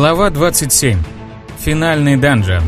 Глава 27. Финальный данжен.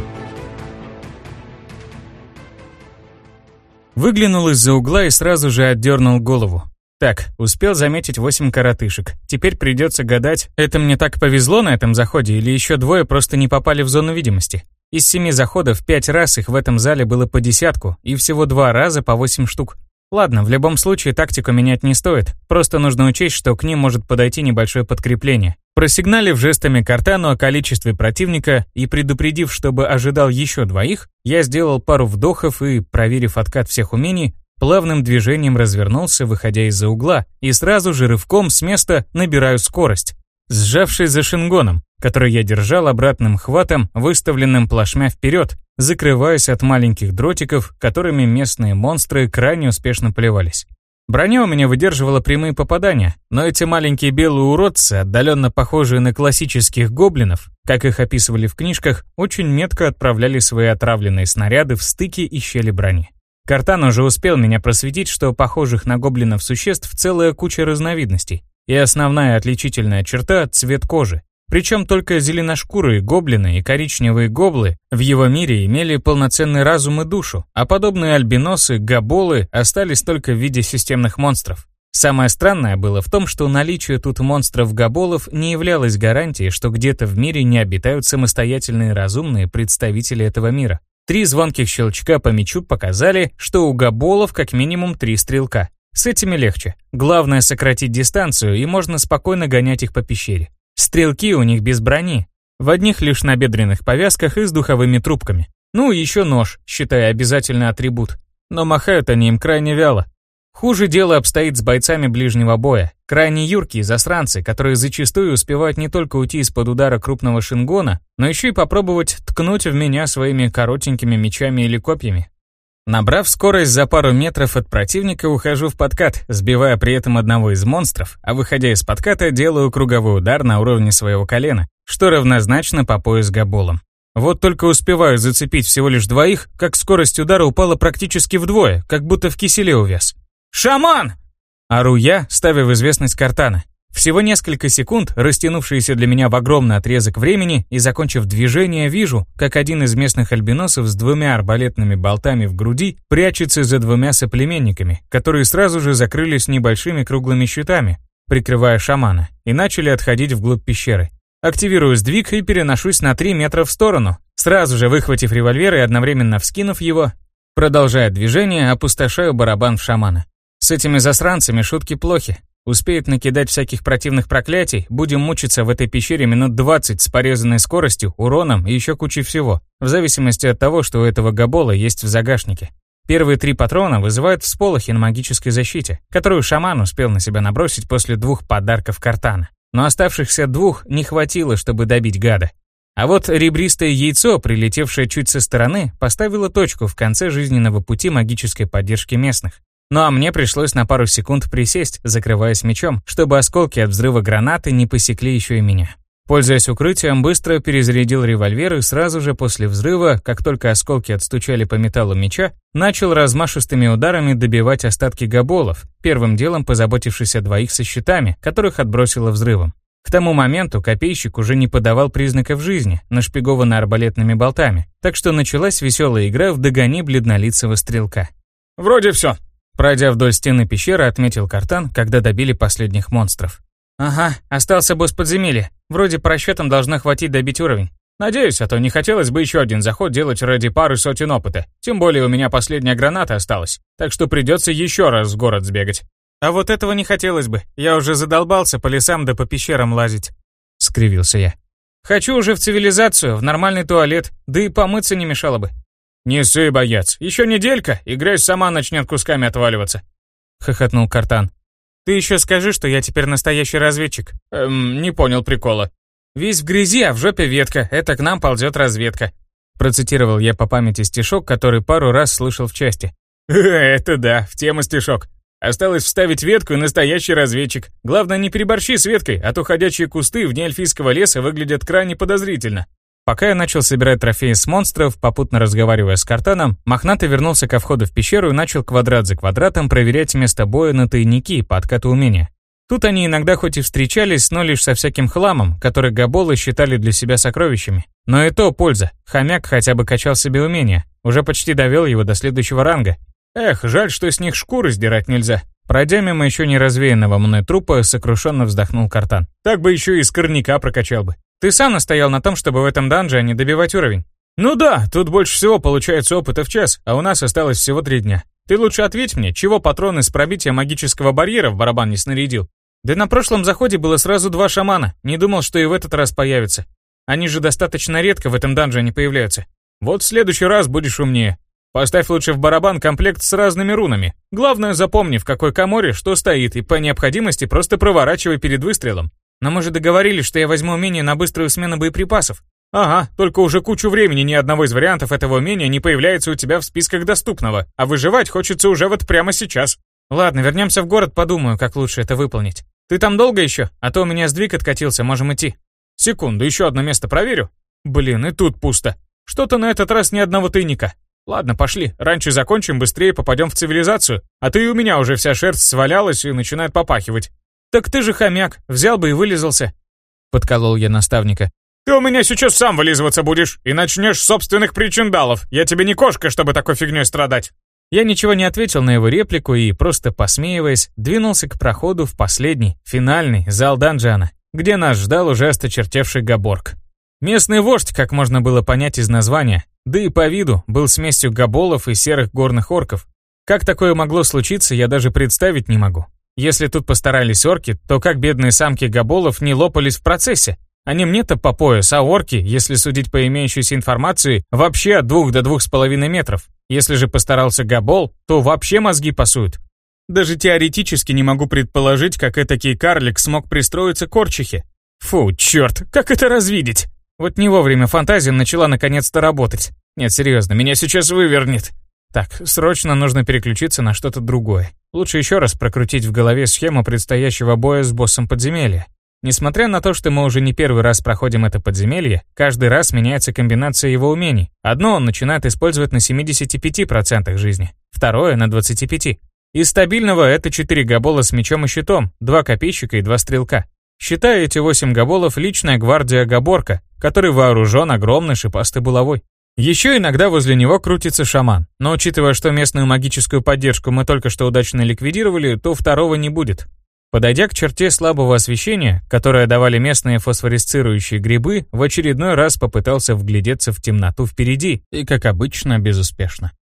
Выглянул из-за угла и сразу же отдернул голову. Так, успел заметить восемь коротышек. Теперь придется гадать, это мне так повезло на этом заходе или еще двое просто не попали в зону видимости. Из семи заходов пять раз их в этом зале было по десятку, и всего два раза по восемь штук. Ладно, в любом случае тактику менять не стоит, просто нужно учесть, что к ним может подойти небольшое подкрепление. Просигналив жестами Картану о количестве противника и предупредив, чтобы ожидал еще двоих, я сделал пару вдохов и, проверив откат всех умений, плавным движением развернулся, выходя из-за угла, и сразу же рывком с места набираю скорость, сжавшись за шингоном, который я держал обратным хватом, выставленным плашмя вперед, закрываясь от маленьких дротиков, которыми местные монстры крайне успешно плевались. Броня у меня выдерживала прямые попадания, но эти маленькие белые уродцы, отдаленно похожие на классических гоблинов, как их описывали в книжках, очень метко отправляли свои отравленные снаряды в стыки и щели брони. Картан уже успел меня просветить, что похожих на гоблинов существ целая куча разновидностей, и основная отличительная черта – цвет кожи. Причем только зеленошкурые гоблины и коричневые гоблы в его мире имели полноценный разум и душу, а подобные альбиносы, габолы остались только в виде системных монстров. Самое странное было в том, что наличие тут монстров-габолов не являлось гарантией, что где-то в мире не обитают самостоятельные разумные представители этого мира. Три звонких щелчка по мечу показали, что у габолов как минимум три стрелка. С этими легче. Главное сократить дистанцию, и можно спокойно гонять их по пещере. Стрелки у них без брони, в одних лишь набедренных повязках и с духовыми трубками. Ну еще нож, считая обязательный атрибут. Но махают они им крайне вяло. Хуже дело обстоит с бойцами ближнего боя. Крайне юркие засранцы, которые зачастую успевают не только уйти из-под удара крупного шингона, но еще и попробовать ткнуть в меня своими коротенькими мечами или копьями. Набрав скорость за пару метров от противника, ухожу в подкат, сбивая при этом одного из монстров, а выходя из подката, делаю круговой удар на уровне своего колена, что равнозначно по пояс габолом. Вот только успеваю зацепить всего лишь двоих, как скорость удара упала практически вдвое, как будто в киселе увяз. «Шаман!» Ору я, ставя в известность картана. Всего несколько секунд, растянувшиеся для меня в огромный отрезок времени, и закончив движение, вижу, как один из местных альбиносов с двумя арбалетными болтами в груди прячется за двумя соплеменниками, которые сразу же закрылись небольшими круглыми щитами, прикрывая шамана, и начали отходить вглубь пещеры. Активирую сдвиг и переношусь на 3 метра в сторону, сразу же выхватив револьвер и одновременно вскинув его, продолжая движение, опустошаю барабан в шамана. С этими засранцами шутки плохи, Успеет накидать всяких противных проклятий, будем мучиться в этой пещере минут 20 с порезанной скоростью, уроном и еще кучей всего, в зависимости от того, что у этого габола есть в загашнике. Первые три патрона вызывают всполохи на магической защите, которую шаман успел на себя набросить после двух подарков картана. Но оставшихся двух не хватило, чтобы добить гада. А вот ребристое яйцо, прилетевшее чуть со стороны, поставило точку в конце жизненного пути магической поддержки местных. Ну а мне пришлось на пару секунд присесть, закрываясь мечом, чтобы осколки от взрыва гранаты не посекли еще и меня. Пользуясь укрытием, быстро перезарядил револьвер и сразу же после взрыва, как только осколки отстучали по металлу меча, начал размашистыми ударами добивать остатки габолов, первым делом позаботившись о двоих со щитами, которых отбросило взрывом. К тому моменту копейщик уже не подавал признаков жизни, нашпигованный арбалетными болтами, так что началась веселая игра в догони бледнолицего стрелка. «Вроде все», Пройдя вдоль стены пещеры, отметил картан, когда добили последних монстров. «Ага, остался босс подземелья. Вроде по расчетам должно хватить добить уровень. Надеюсь, а то не хотелось бы еще один заход делать ради пары сотен опыта. Тем более у меня последняя граната осталась, так что придется еще раз в город сбегать». «А вот этого не хотелось бы. Я уже задолбался по лесам да по пещерам лазить», — скривился я. «Хочу уже в цивилизацию, в нормальный туалет, да и помыться не мешало бы». «Не ссы, боец, еще неделька, и грязь сама начнет кусками отваливаться», — хохотнул Картан. «Ты еще скажи, что я теперь настоящий разведчик». «Эм, не понял прикола». «Весь в грязи, а в жопе ветка, это к нам ползет разведка», процитировал я по памяти стишок, который пару раз слышал в части. «Это да, в тему стишок. Осталось вставить ветку и настоящий разведчик. Главное, не переборщи с веткой, а то ходячие кусты вне эльфийского леса выглядят крайне подозрительно». Пока я начал собирать трофеи с монстров, попутно разговаривая с Картаном, Мохнатый вернулся ко входу в пещеру и начал квадрат за квадратом проверять место боя на тайники по откату умения. Тут они иногда хоть и встречались, но лишь со всяким хламом, который габолы считали для себя сокровищами. Но и то польза. Хомяк хотя бы качал себе умения. Уже почти довел его до следующего ранга. Эх, жаль, что с них шкуры сдирать нельзя. Пройдя мимо еще не развеянного мной трупа, сокрушенно вздохнул Картан. Так бы еще и скорняка прокачал бы. Ты сам настоял на том, чтобы в этом данже добивать уровень. Ну да, тут больше всего получается опыта в час, а у нас осталось всего три дня. Ты лучше ответь мне, чего патроны с пробития магического барьера в барабан не снарядил? Да на прошлом заходе было сразу два шамана, не думал, что и в этот раз появится. Они же достаточно редко в этом данжене появляются. Вот в следующий раз будешь умнее. Поставь лучше в барабан комплект с разными рунами. Главное, запомни, в какой коморе что стоит, и по необходимости просто проворачивай перед выстрелом. Но мы же договорились, что я возьму умение на быструю смену боеприпасов. Ага, только уже кучу времени ни одного из вариантов этого умения не появляется у тебя в списках доступного, а выживать хочется уже вот прямо сейчас. Ладно, вернемся в город, подумаю, как лучше это выполнить. Ты там долго еще? А то у меня сдвиг откатился, можем идти. Секунду, еще одно место проверю. Блин, и тут пусто. Что-то на этот раз ни одного тайника. Ладно, пошли. Раньше закончим, быстрее попадем в цивилизацию. А то и у меня уже вся шерсть свалялась и начинает попахивать. Так ты же хомяк, взял бы и вылезался. Подколол я наставника. Ты у меня сейчас сам вылизываться будешь и начнешь собственных причиндалов. Я тебе не кошка, чтобы такой фигней страдать. Я ничего не ответил на его реплику и, просто посмеиваясь, двинулся к проходу в последний, финальный зал данжана, где нас ждал уже осточертевший Габорг. Местный вождь, как можно было понять из названия, да и по виду, был смесью габолов и серых горных орков. Как такое могло случиться, я даже представить не могу. Если тут постарались орки, то как бедные самки габолов не лопались в процессе? Они мне-то по пояс, а орки, если судить по имеющейся информации, вообще от двух до двух с половиной метров. Если же постарался Габол, то вообще мозги пасуют. Даже теоретически не могу предположить, как этакий карлик смог пристроиться к Орчихе. Фу, черт, как это развидеть? Вот не вовремя фантазия начала наконец-то работать. Нет, серьезно, меня сейчас вывернет. Так, срочно нужно переключиться на что-то другое. Лучше еще раз прокрутить в голове схему предстоящего боя с боссом подземелья. Несмотря на то, что мы уже не первый раз проходим это подземелье, каждый раз меняется комбинация его умений. Одно он начинает использовать на 75% жизни, второе на 25%. Из стабильного это 4 габола с мечом и щитом, 2 копейщика и 2 стрелка. Считаю эти 8 габолов личная гвардия Габорка, который вооружен огромной шипастой булавой. Еще иногда возле него крутится шаман, но учитывая, что местную магическую поддержку мы только что удачно ликвидировали, то второго не будет. Подойдя к черте слабого освещения, которое давали местные фосфорисцирующие грибы, в очередной раз попытался вглядеться в темноту впереди и, как обычно, безуспешно.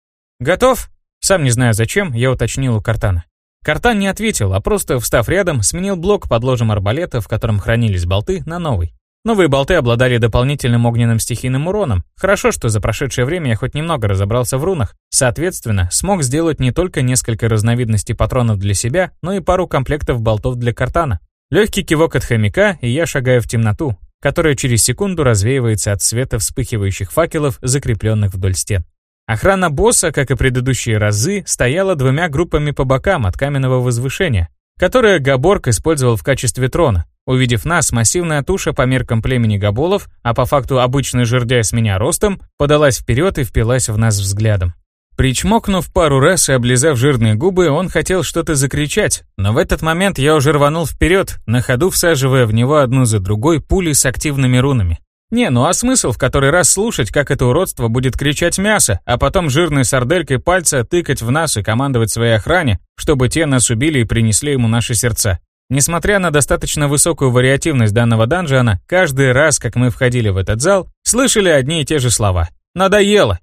«Готов?» Сам не знаю зачем, я уточнил у Картана. Картан не ответил, а просто, встав рядом, сменил блок под ложем арбалета, в котором хранились болты, на новый. Новые болты обладали дополнительным огненным стихийным уроном. Хорошо, что за прошедшее время я хоть немного разобрался в рунах. Соответственно, смог сделать не только несколько разновидностей патронов для себя, но и пару комплектов болтов для картана. Легкий кивок от хомяка, и я шагаю в темноту, которая через секунду развеивается от света вспыхивающих факелов, закрепленных вдоль стен. Охрана босса, как и предыдущие разы, стояла двумя группами по бокам от каменного возвышения, которое Габорг использовал в качестве трона. Увидев нас, массивная туша по меркам племени Габолов, а по факту обычный жердяй с меня ростом, подалась вперед и впилась в нас взглядом. Причмокнув пару раз и облизав жирные губы, он хотел что-то закричать, но в этот момент я уже рванул вперед, на ходу всаживая в него одну за другой пули с активными рунами. Не, ну а смысл в который раз слушать, как это уродство будет кричать мясо, а потом жирной сарделькой пальца тыкать в нас и командовать своей охране, чтобы те нас убили и принесли ему наши сердца. Несмотря на достаточно высокую вариативность данного данжиона, каждый раз, как мы входили в этот зал, слышали одни и те же слова. «Надоело!»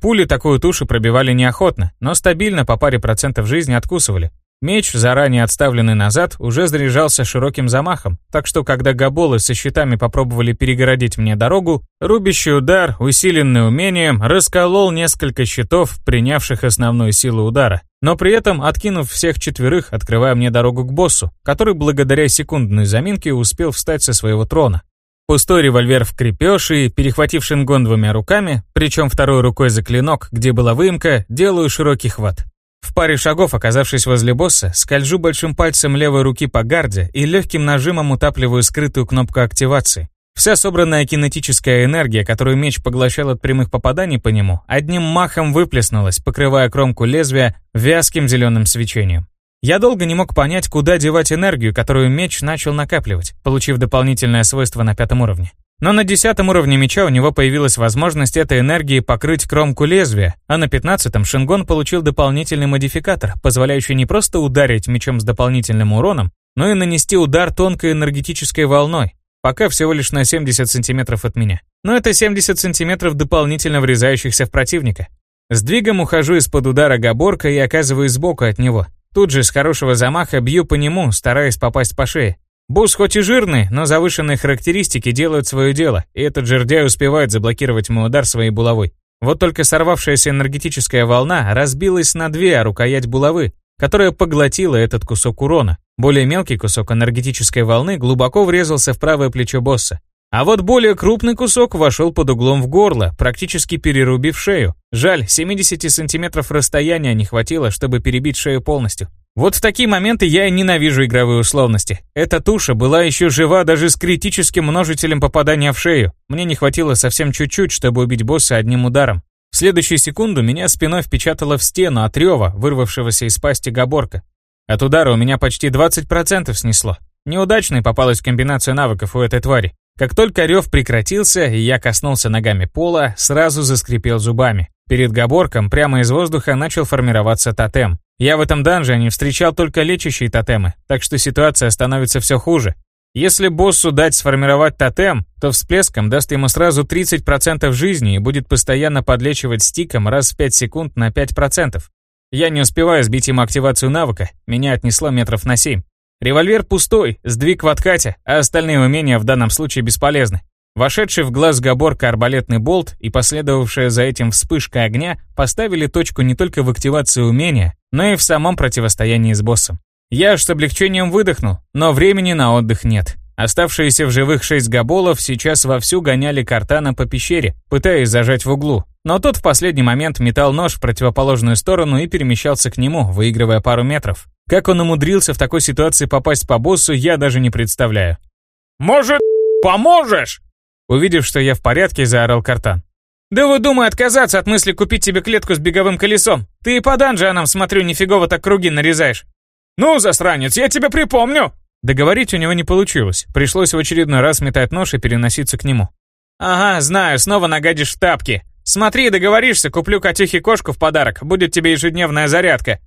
Пули такую тушу пробивали неохотно, но стабильно по паре процентов жизни откусывали. Меч, заранее отставленный назад, уже заряжался широким замахом, так что когда габолы со щитами попробовали перегородить мне дорогу, рубящий удар, усиленный умением, расколол несколько щитов, принявших основную силу удара, но при этом откинув всех четверых, открывая мне дорогу к боссу, который благодаря секундной заминке успел встать со своего трона. Пустой револьвер в крепеж и, перехватив шингон двумя руками, причем второй рукой за клинок, где была выемка, делаю широкий хват. Паре шагов, оказавшись возле босса, скольжу большим пальцем левой руки по гарде и легким нажимом утапливаю скрытую кнопку активации. Вся собранная кинетическая энергия, которую меч поглощал от прямых попаданий по нему, одним махом выплеснулась, покрывая кромку лезвия вязким зеленым свечением. Я долго не мог понять, куда девать энергию, которую меч начал накапливать, получив дополнительное свойство на пятом уровне. Но на десятом уровне меча у него появилась возможность этой энергии покрыть кромку лезвия, а на пятнадцатом Шингон получил дополнительный модификатор, позволяющий не просто ударить мечом с дополнительным уроном, но и нанести удар тонкой энергетической волной, пока всего лишь на 70 сантиметров от меня. Но это 70 сантиметров дополнительно врезающихся в противника. Сдвигом ухожу из-под удара Габорка и оказываюсь сбоку от него. Тут же с хорошего замаха бью по нему, стараясь попасть по шее. Бус хоть и жирный, но завышенные характеристики делают свое дело, и этот жердяй успевает заблокировать мой удар своей булавой. Вот только сорвавшаяся энергетическая волна разбилась на две, а рукоять булавы, которая поглотила этот кусок урона. Более мелкий кусок энергетической волны глубоко врезался в правое плечо босса. А вот более крупный кусок вошел под углом в горло, практически перерубив шею. Жаль, 70 сантиметров расстояния не хватило, чтобы перебить шею полностью. Вот в такие моменты я и ненавижу игровые условности. Эта туша была еще жива даже с критическим множителем попадания в шею. Мне не хватило совсем чуть-чуть, чтобы убить босса одним ударом. В следующую секунду меня спиной впечатало в стену от рева, вырвавшегося из пасти Габорка. От удара у меня почти 20% снесло. Неудачной попалась комбинация навыков у этой твари. Как только рев прекратился, и я коснулся ногами пола, сразу заскрипел зубами. Перед Габорком прямо из воздуха начал формироваться тотем. Я в этом данжене встречал только лечащие тотемы, так что ситуация становится все хуже. Если боссу дать сформировать тотем, то всплеском даст ему сразу 30% жизни и будет постоянно подлечивать стиком раз в 5 секунд на 5%. Я не успеваю сбить ему активацию навыка, меня отнесло метров на 7. Револьвер пустой, сдвиг в откате, а остальные умения в данном случае бесполезны. Вошедший в глаз Габорка арбалетный болт и последовавшая за этим вспышка огня поставили точку не только в активации умения, но и в самом противостоянии с боссом. Я аж с облегчением выдохнул, но времени на отдых нет. Оставшиеся в живых шесть габолов сейчас вовсю гоняли картана по пещере, пытаясь зажать в углу. Но тот в последний момент метал нож в противоположную сторону и перемещался к нему, выигрывая пару метров. Как он умудрился в такой ситуации попасть по боссу, я даже не представляю. «Может, поможешь?» Увидев, что я в порядке, заорал картан. «Да вы думай отказаться от мысли купить тебе клетку с беговым колесом. Ты и по данжанам, смотрю, нифигово так круги нарезаешь». «Ну, засранец, я тебе припомню!» Договорить у него не получилось. Пришлось в очередной раз метать нож и переноситься к нему. «Ага, знаю, снова нагадишь в тапки. Смотри, договоришься, куплю котюхе кошку в подарок. Будет тебе ежедневная зарядка».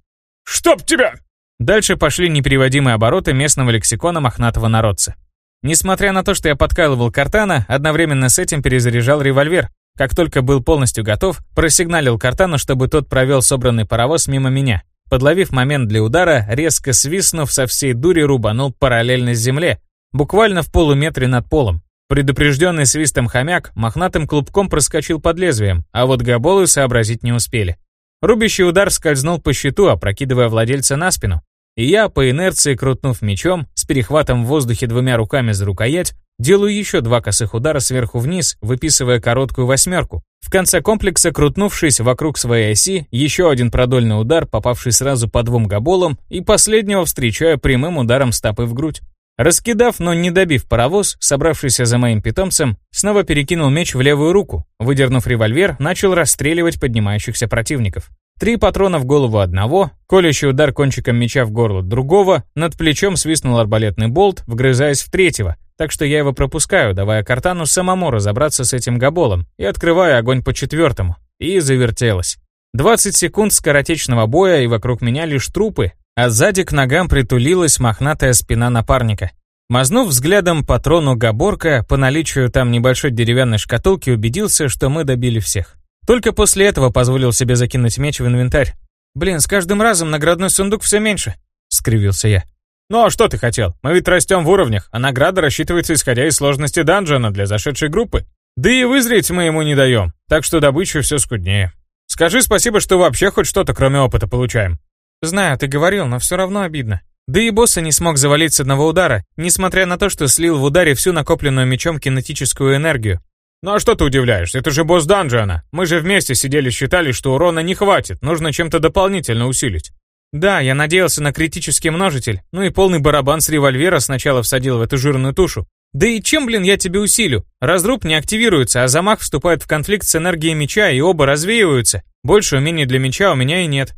«Чтоб тебя!» Дальше пошли непереводимые обороты местного лексикона мохнатого народца. Несмотря на то, что я подкалывал картана, одновременно с этим перезаряжал револьвер. Как только был полностью готов, просигналил картану, чтобы тот провел собранный паровоз мимо меня. Подловив момент для удара, резко свистнув, со всей дури рубанул параллельно земле, буквально в полуметре над полом. Предупрежденный свистом хомяк мохнатым клубком проскочил под лезвием, а вот габолы сообразить не успели. Рубящий удар скользнул по щиту, опрокидывая владельца на спину и я, по инерции крутнув мечом, с перехватом в воздухе двумя руками за рукоять, делаю еще два косых удара сверху вниз, выписывая короткую восьмерку. В конце комплекса, крутнувшись вокруг своей оси, еще один продольный удар, попавший сразу по двум габолам, и последнего встречаю прямым ударом стопы в грудь. Раскидав, но не добив паровоз, собравшийся за моим питомцем, снова перекинул меч в левую руку, выдернув револьвер, начал расстреливать поднимающихся противников. Три патрона в голову одного, колющий удар кончиком меча в горло другого, над плечом свистнул арбалетный болт, вгрызаясь в третьего, так что я его пропускаю, давая картану самому разобраться с этим габолом и открываю огонь по четвертому. И завертелось. 20 секунд скоротечного боя, и вокруг меня лишь трупы, а сзади к ногам притулилась мохнатая спина напарника. Мазнув взглядом патрону Габорка, по наличию там небольшой деревянной шкатулки убедился, что мы добили всех. Только после этого позволил себе закинуть меч в инвентарь. «Блин, с каждым разом наградной сундук все меньше», — скривился я. «Ну а что ты хотел? Мы ведь растем в уровнях, а награда рассчитывается исходя из сложности данжена для зашедшей группы. Да и вызреть мы ему не даем, так что добычу все скуднее. Скажи спасибо, что вообще хоть что-то кроме опыта получаем». «Знаю, ты говорил, но все равно обидно. Да и босса не смог завалить с одного удара, несмотря на то, что слил в ударе всю накопленную мечом кинетическую энергию. «Ну а что ты удивляешься? Это же босс данжена. Мы же вместе сидели считали, что урона не хватит, нужно чем-то дополнительно усилить». «Да, я надеялся на критический множитель, ну и полный барабан с револьвера сначала всадил в эту жирную тушу. Да и чем, блин, я тебе усилю? Разруб не активируется, а замах вступает в конфликт с энергией меча, и оба развеиваются. Больше умений для меча у меня и нет».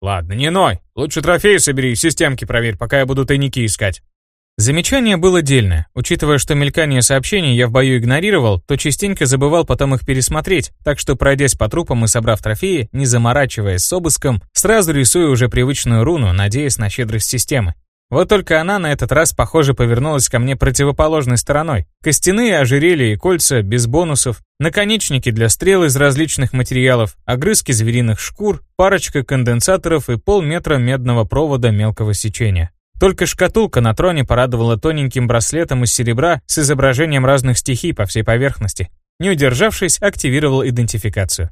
Ладно, не ной. Лучше трофеи собери и системки проверь, пока я буду тайники искать. Замечание было дельное. Учитывая, что мелькание сообщений я в бою игнорировал, то частенько забывал потом их пересмотреть, так что, пройдясь по трупам и собрав трофеи, не заморачиваясь с обыском, сразу рисую уже привычную руну, надеясь на щедрость системы. Вот только она на этот раз, похоже, повернулась ко мне противоположной стороной. Костяные ожерелья и кольца без бонусов, наконечники для стрел из различных материалов, огрызки звериных шкур, парочка конденсаторов и полметра медного провода мелкого сечения. Только шкатулка на троне порадовала тоненьким браслетом из серебра с изображением разных стихий по всей поверхности. Не удержавшись, активировал идентификацию.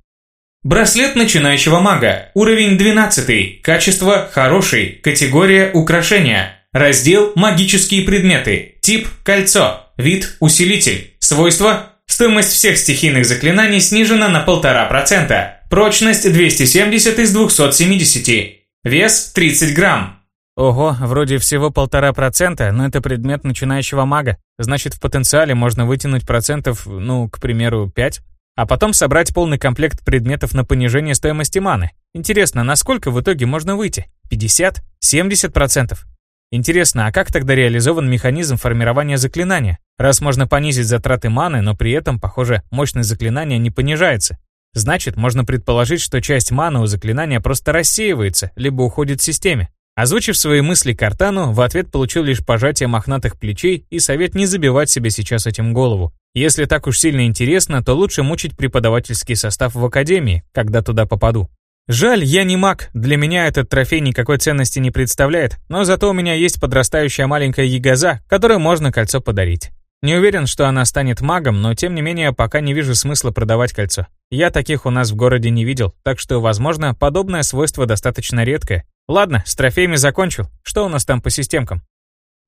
Браслет начинающего мага. Уровень 12. Качество хороший. Категория украшения. Раздел магические предметы. Тип кольцо. Вид усилитель. Свойства Стоимость всех стихийных заклинаний снижена на 1,5%. Прочность 270 из 270. Вес 30 грамм. Ого, вроде всего полтора процента, но это предмет начинающего мага. Значит, в потенциале можно вытянуть процентов, ну, к примеру, 5. А потом собрать полный комплект предметов на понижение стоимости маны. Интересно, насколько в итоге можно выйти? 50? 70 процентов? Интересно, а как тогда реализован механизм формирования заклинания? Раз можно понизить затраты маны, но при этом, похоже, мощность заклинания не понижается. Значит, можно предположить, что часть маны у заклинания просто рассеивается, либо уходит в системе. Озвучив свои мысли Картану, в ответ получил лишь пожатие мохнатых плечей и совет не забивать себе сейчас этим голову. Если так уж сильно интересно, то лучше мучить преподавательский состав в академии, когда туда попаду. Жаль, я не маг, для меня этот трофей никакой ценности не представляет, но зато у меня есть подрастающая маленькая ягоза, которой можно кольцо подарить. Не уверен, что она станет магом, но тем не менее пока не вижу смысла продавать кольцо. Я таких у нас в городе не видел, так что, возможно, подобное свойство достаточно редкое, Ладно, с трофеями закончил. Что у нас там по системкам?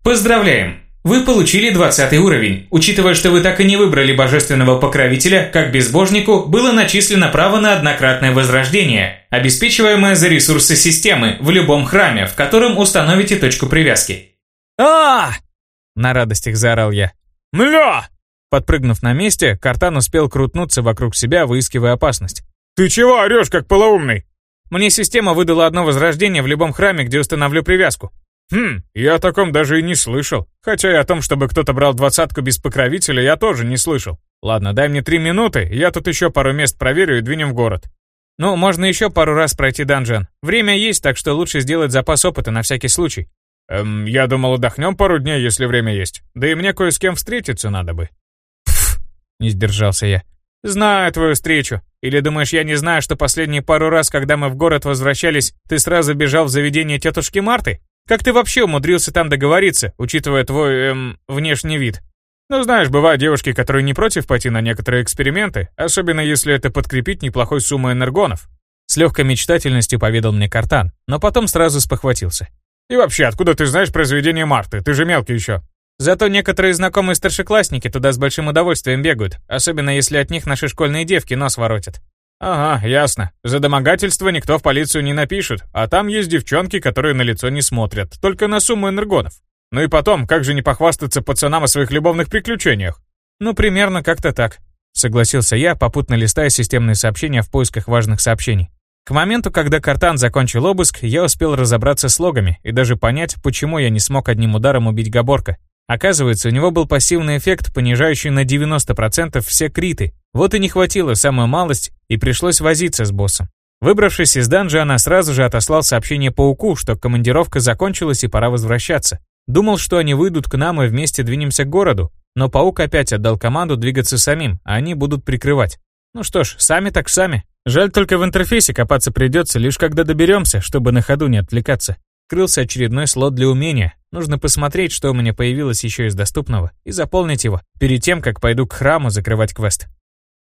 Поздравляем! Вы получили 20 уровень. Учитывая, что вы так и не выбрали божественного покровителя, как безбожнику, было начислено право на однократное возрождение, обеспечиваемое за ресурсы системы в любом храме, в котором установите точку привязки. а На радостях заорал я. «Мля!» Подпрыгнув на месте, Картан успел крутнуться вокруг себя, выискивая опасность. «Ты чего орешь, как полоумный?» Мне система выдала одно возрождение в любом храме, где установлю привязку. Хм, я о таком даже и не слышал. Хотя и о том, чтобы кто-то брал двадцатку без покровителя, я тоже не слышал. Ладно, дай мне три минуты, я тут еще пару мест проверю и двинем в город. Ну, можно еще пару раз пройти данжен. Время есть, так что лучше сделать запас опыта на всякий случай. Эм, я думал, отдохнем пару дней, если время есть. Да и мне кое с кем встретиться надо бы. Пф, не сдержался я. Знаю твою встречу. Или думаешь, я не знаю, что последние пару раз, когда мы в город возвращались, ты сразу бежал в заведение тетушки Марты? Как ты вообще умудрился там договориться, учитывая твой, эм, внешний вид? Ну, знаешь, бывают девушки, которые не против пойти на некоторые эксперименты, особенно если это подкрепить неплохой суммой энергонов. С легкой мечтательностью поведал мне Картан, но потом сразу спохватился. И вообще, откуда ты знаешь про заведение Марты? Ты же мелкий еще. Зато некоторые знакомые старшеклассники туда с большим удовольствием бегают, особенно если от них наши школьные девки нос воротят. Ага, ясно. За домогательство никто в полицию не напишет, а там есть девчонки, которые на лицо не смотрят, только на сумму энергонов. Ну и потом, как же не похвастаться пацанам о своих любовных приключениях? Ну, примерно как-то так. Согласился я, попутно листая системные сообщения в поисках важных сообщений. К моменту, когда Картан закончил обыск, я успел разобраться с логами и даже понять, почему я не смог одним ударом убить Габорка. Оказывается, у него был пассивный эффект, понижающий на 90% все криты. Вот и не хватило самую малость, и пришлось возиться с боссом. Выбравшись из данжа, сразу же отослал сообщение пауку, что командировка закончилась и пора возвращаться. Думал, что они выйдут к нам и вместе двинемся к городу, но паук опять отдал команду двигаться самим, а они будут прикрывать. Ну что ж, сами так сами. Жаль, только в интерфейсе копаться придется, лишь когда доберемся, чтобы на ходу не отвлекаться. Открылся очередной слот для умения. Нужно посмотреть, что у меня появилось еще из доступного, и заполнить его, перед тем, как пойду к храму закрывать квест.